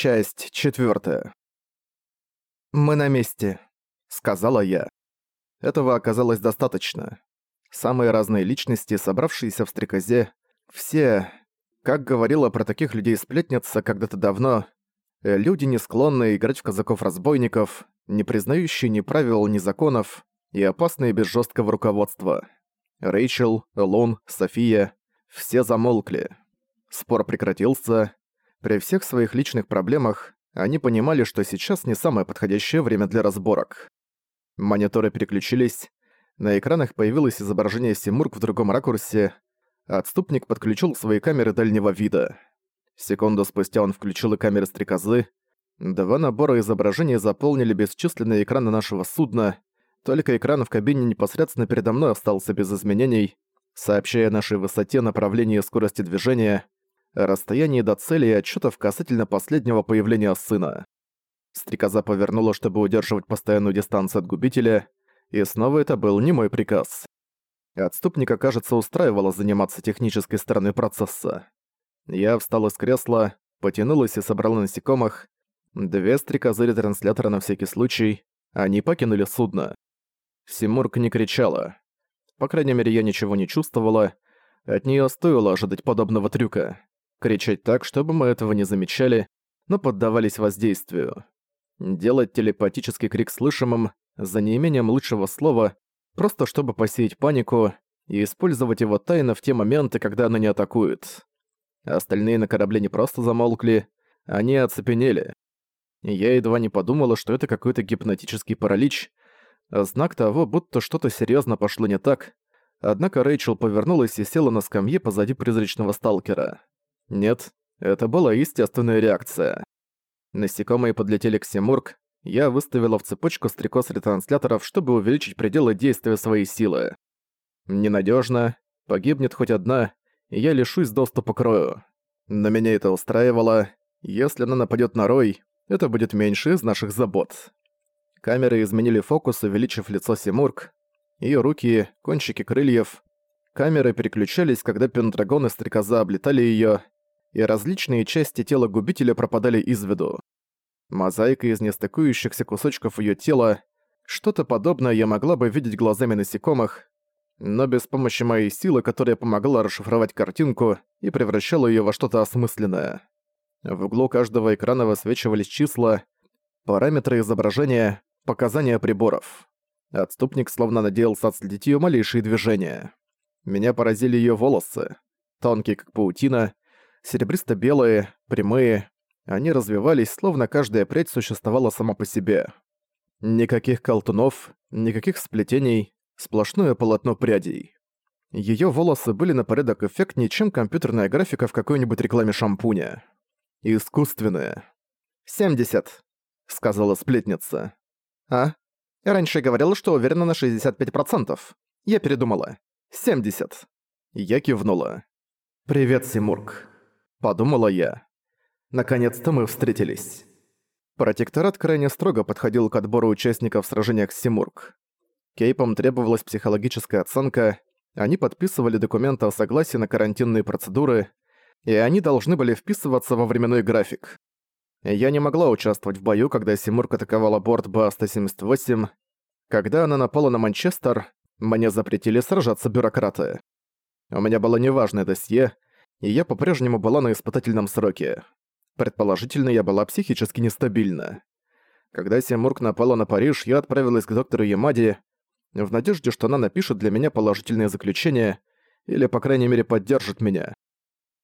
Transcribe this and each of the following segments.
Часть четвертая. «Мы на месте», — сказала я. Этого оказалось достаточно. Самые разные личности, собравшиеся в стрекозе, все, как говорила про таких людей сплетница когда-то давно, э, люди, не склонные играть в казаков-разбойников, не признающие ни правил, ни законов и опасные без жесткого руководства. Рэйчел, Лун, София — все замолкли. Спор прекратился. При всех своих личных проблемах они понимали, что сейчас не самое подходящее время для разборок. Мониторы переключились, на экранах появилось изображение Симург в другом ракурсе, отступник подключил свои камеры дальнего вида. Секунду спустя он включил и камеры стрекозы. Два набора изображений заполнили бесчисленные экраны нашего судна, только экран в кабине непосредственно передо мной остался без изменений, сообщая нашей высоте, направлении и скорости движения, расстоянии до цели и отчетов касательно последнего появления сына. Стрекоза повернула, чтобы удерживать постоянную дистанцию от губителя, и снова это был не мой приказ. Отступника, кажется, устраивало заниматься технической стороной процесса. Я встал из кресла, потянулась и собрал насекомых. Две стрекозы ретранслятора на всякий случай. Они покинули судно. Симург не кричала. По крайней мере, я ничего не чувствовала. От неё стоило ожидать подобного трюка. Кричать так, чтобы мы этого не замечали, но поддавались воздействию. Делать телепатический крик слышимым, за неимением лучшего слова, просто чтобы посеять панику и использовать его тайно в те моменты, когда она не атакует. Остальные на корабле не просто замолкли, они оцепенели. Я едва не подумала, что это какой-то гипнотический паралич, Знак того, будто что-то серьезно пошло не так. Однако Рэйчел повернулась и села на скамье позади призрачного сталкера. Нет, это была естественная реакция. Насекомые подлетели к Симург, я выставила в цепочку стрекоз ретрансляторов, чтобы увеличить пределы действия своей силы. Ненадежно, погибнет хоть одна, и я лишусь доступа к Рою. Но меня это устраивало. Если она нападет на Рой, это будет меньше из наших забот. Камеры изменили фокус, увеличив лицо Симург. Её руки, кончики крыльев. Камеры переключались, когда пендрагон и стрекоза облетали её, и различные части тела губителя пропадали из виду. Мозаика из нестыкующихся кусочков её тела, что-то подобное я могла бы видеть глазами насекомых, но без помощи моей силы, которая помогла расшифровать картинку и превращала её во что-то осмысленное. В углу каждого экрана высвечивались числа, параметры изображения, Показания приборов. Отступник словно надеялся отследить её малейшие движения. Меня поразили её волосы. Тонкие, как паутина, серебристо-белые, прямые. Они развивались, словно каждая прядь существовала сама по себе. Никаких колтунов, никаких сплетений, сплошное полотно прядей. Её волосы были на порядок эффектнее, чем компьютерная графика в какой-нибудь рекламе шампуня. Искусственная. «Семьдесят», — сказала сплетница. «А? Раньше говорил, что уверена на 65%. Я передумала. 70». Я кивнула. «Привет, Симург», — подумала я. «Наконец-то мы встретились». Протекторат крайне строго подходил к отбору участников в сражениях с Симург. Кейпам требовалась психологическая оценка, они подписывали документы о согласии на карантинные процедуры, и они должны были вписываться во временной график. Я не могла участвовать в бою, когда Симург атаковала борт Ба-178. Когда она напала на Манчестер, мне запретили сражаться бюрократы. У меня было неважное досье, и я по-прежнему была на испытательном сроке. Предположительно, я была психически нестабильна. Когда Симург напала на Париж, я отправилась к доктору Ямади в надежде, что она напишет для меня положительное заключение или, по крайней мере, поддержит меня.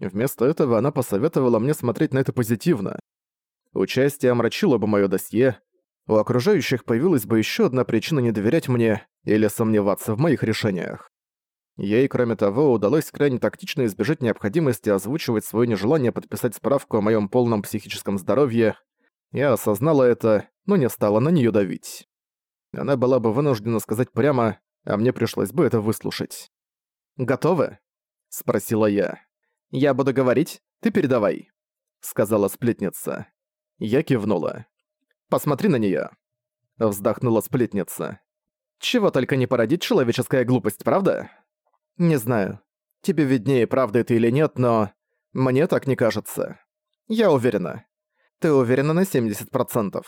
Вместо этого она посоветовала мне смотреть на это позитивно. Участие омрачило бы моё досье, у окружающих появилась бы ещё одна причина не доверять мне или сомневаться в моих решениях. Ей, кроме того, удалось крайне тактично избежать необходимости озвучивать своё нежелание подписать справку о моём полном психическом здоровье. Я осознала это, но не стала на неё давить. Она была бы вынуждена сказать прямо, а мне пришлось бы это выслушать. «Готовы?» — спросила я. «Я буду говорить, ты передавай», — сказала сплетница. Я кивнула. «Посмотри на неё», — вздохнула сплетница. «Чего только не породит человеческая глупость, правда?» «Не знаю. Тебе виднее, правда это или нет, но... Мне так не кажется. Я уверена. Ты уверена на 70%?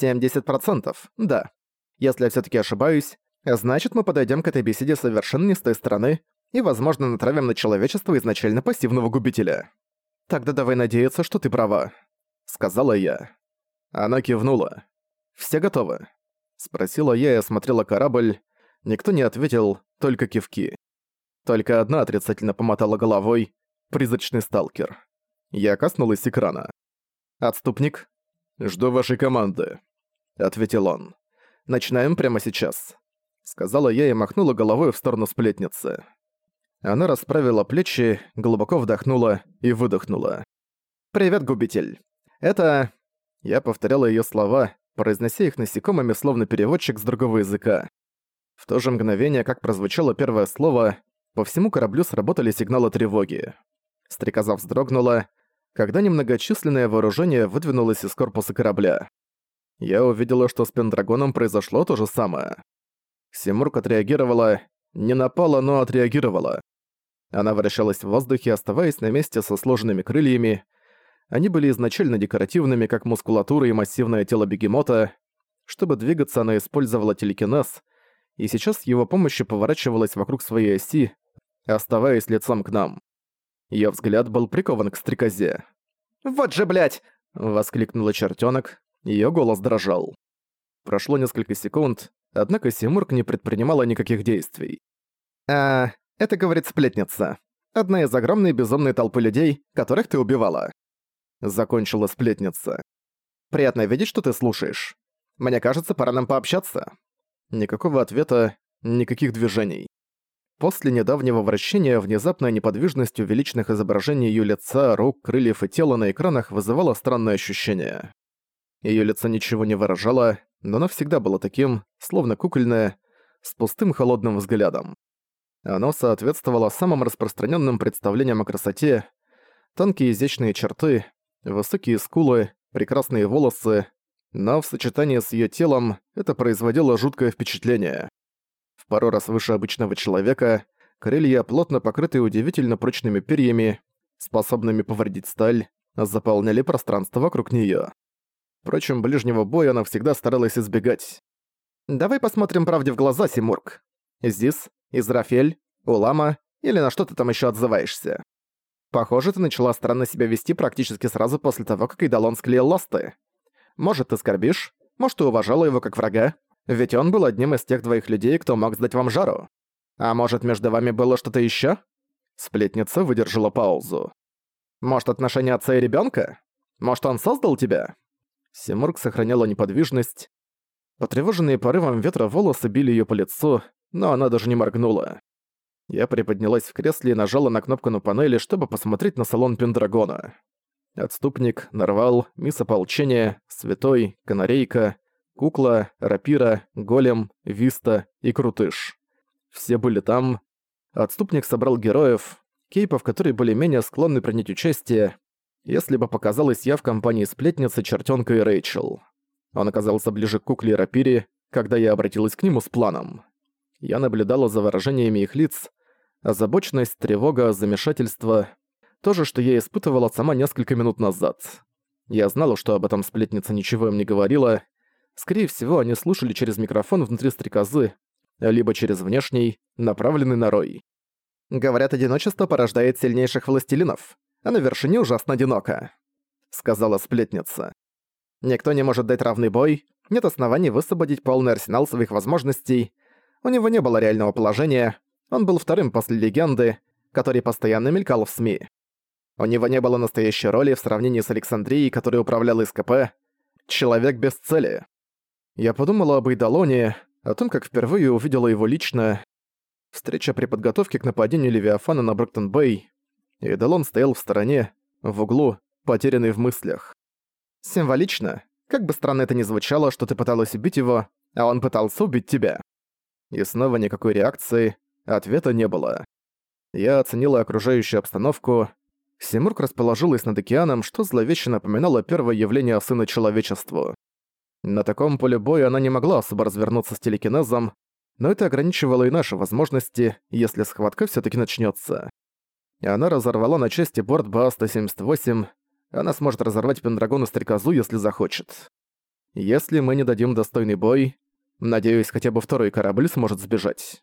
70%, да. Если я всё-таки ошибаюсь, значит мы подойдём к этой беседе совершенно не с той стороны и, возможно, натравим на человечество изначально пассивного губителя. Тогда давай надеяться, что ты права», — сказала я. Она кивнула. «Все готовы?» — спросила я и осмотрела корабль. Никто не ответил, только кивки. Только одна отрицательно помотала головой. Призрачный сталкер. Я коснулась экрана. «Отступник?» «Жду вашей команды», — ответил он. «Начинаем прямо сейчас», — сказала я и махнула головой в сторону сплетницы. Она расправила плечи, глубоко вдохнула и выдохнула. «Привет, губитель. Это...» Я повторяла её слова, произнося их насекомыми, словно переводчик с другого языка. В то же мгновение, как прозвучало первое слово, по всему кораблю сработали сигналы тревоги. Стрекоза вздрогнула, когда немногочисленное вооружение выдвинулось из корпуса корабля. Я увидела, что с Пендрагоном произошло то же самое. Симург отреагировала, не напала, но отреагировала. Она вращалась в воздухе, оставаясь на месте со сложенными крыльями. Они были изначально декоративными, как мускулатура и массивное тело бегемота. Чтобы двигаться, она использовала телекинез, и сейчас с его помощью поворачивалась вокруг своей оси, оставаясь лицом к нам. Её взгляд был прикован к стрекозе. «Вот же, блядь!» — воскликнула чертёнок, её голос дрожал. Прошло несколько секунд, однако Симург не предпринимала никаких действий. «А, это, говорит, сплетница. Одна из огромной безумной толпы людей, которых ты убивала. Закончила сплетница. Приятно видеть, что ты слушаешь. Мне кажется, пора нам пообщаться. Никакого ответа, никаких движений. После недавнего вращения внезапная неподвижность увеличенных изображений ее лица, рук, крыльев и тела на экранах вызывала странное ощущение. Ее лицо ничего не выражало, но оно всегда было таким, словно кукольное, с пустым холодным взглядом. Оно соответствовало самым распространенным представлениям о красоте, тонкие изящные черты, высокие скулы, прекрасные волосы, но в сочетании с ее телом это производило жуткое впечатление. В пару раз выше обычного человека, крылья, плотно покрытые удивительно прочными перьями, способными повредить сталь, заполняли пространство вокруг нее. Впрочем, ближнего боя она всегда старалась избегать. «Давай посмотрим правде в глаза, Симург. Зис, Израфель, Улама или на что ты там еще отзываешься. Похоже, ты начала странно себя вести практически сразу после того, как Идалон склеил ласты. Может, ты скорбишь, может, ты уважала его как врага, ведь он был одним из тех двоих людей, кто мог сдать вам жару. А может, между вами было что-то еще? Сплетница выдержала паузу. Может, отношения отца и ребенка? Может, он создал тебя? Симург сохраняла неподвижность. Потревоженные порывом ветра волосы били ее по лицу, но она даже не моргнула. Я приподнялась в кресле и нажала на кнопку на панели, чтобы посмотреть на салон Пендрагона. Отступник, Нарвал, Мисс Ополчения, Святой, Канарейка, Кукла, Рапира, Голем, Виста и Крутыш. Все были там. Отступник собрал героев, кейпов, которые были менее склонны принять участие, если бы показалась я в компании сплетницы, чертенка и Рэйчел. Он оказался ближе к Кукле и Рапире, когда я обратилась к нему с планом. Я наблюдала за выражениями их лиц, озабоченность, тревога, замешательство. То же, что я испытывала сама несколько минут назад. Я знала, что об этом сплетница ничего им не говорила. Скорее всего, они слушали через микрофон внутри стрекозы, либо через внешний, направленный на рой. «Говорят, одиночество порождает сильнейших властелинов, а на вершине ужасно одиноко», — сказала сплетница. «Никто не может дать равный бой, нет оснований высвободить полный арсенал своих возможностей, у него не было реального положения, он был вторым после легенды, который постоянно мелькал в СМИ. У него не было настоящей роли в сравнении с Александрией, которая управляла СКП. Человек без цели. Я подумала об Эйдалоне, о том, как впервые увидела его лично. Встреча при подготовке к нападению Левиафана на Броктон-Бэй. Эйдалон стоял в стороне, в углу, потерянный в мыслях. Символично, как бы странно это ни звучало, что ты пыталась убить его, а он пытался убить тебя. И снова никакой реакции, ответа не было. Я оценила окружающую обстановку. Симург расположилась над океаном, что зловеще напоминало первое явление сына человечеству. На таком поле боя она не могла особо развернуться с телекинезом, но это ограничивало и наши возможности, если схватка все таки начнется. Она разорвала на части борт БА-178, Она сможет разорвать Пендрагону стрекозу, если захочет. Если мы не дадим достойный бой, надеюсь, хотя бы второй корабль сможет сбежать.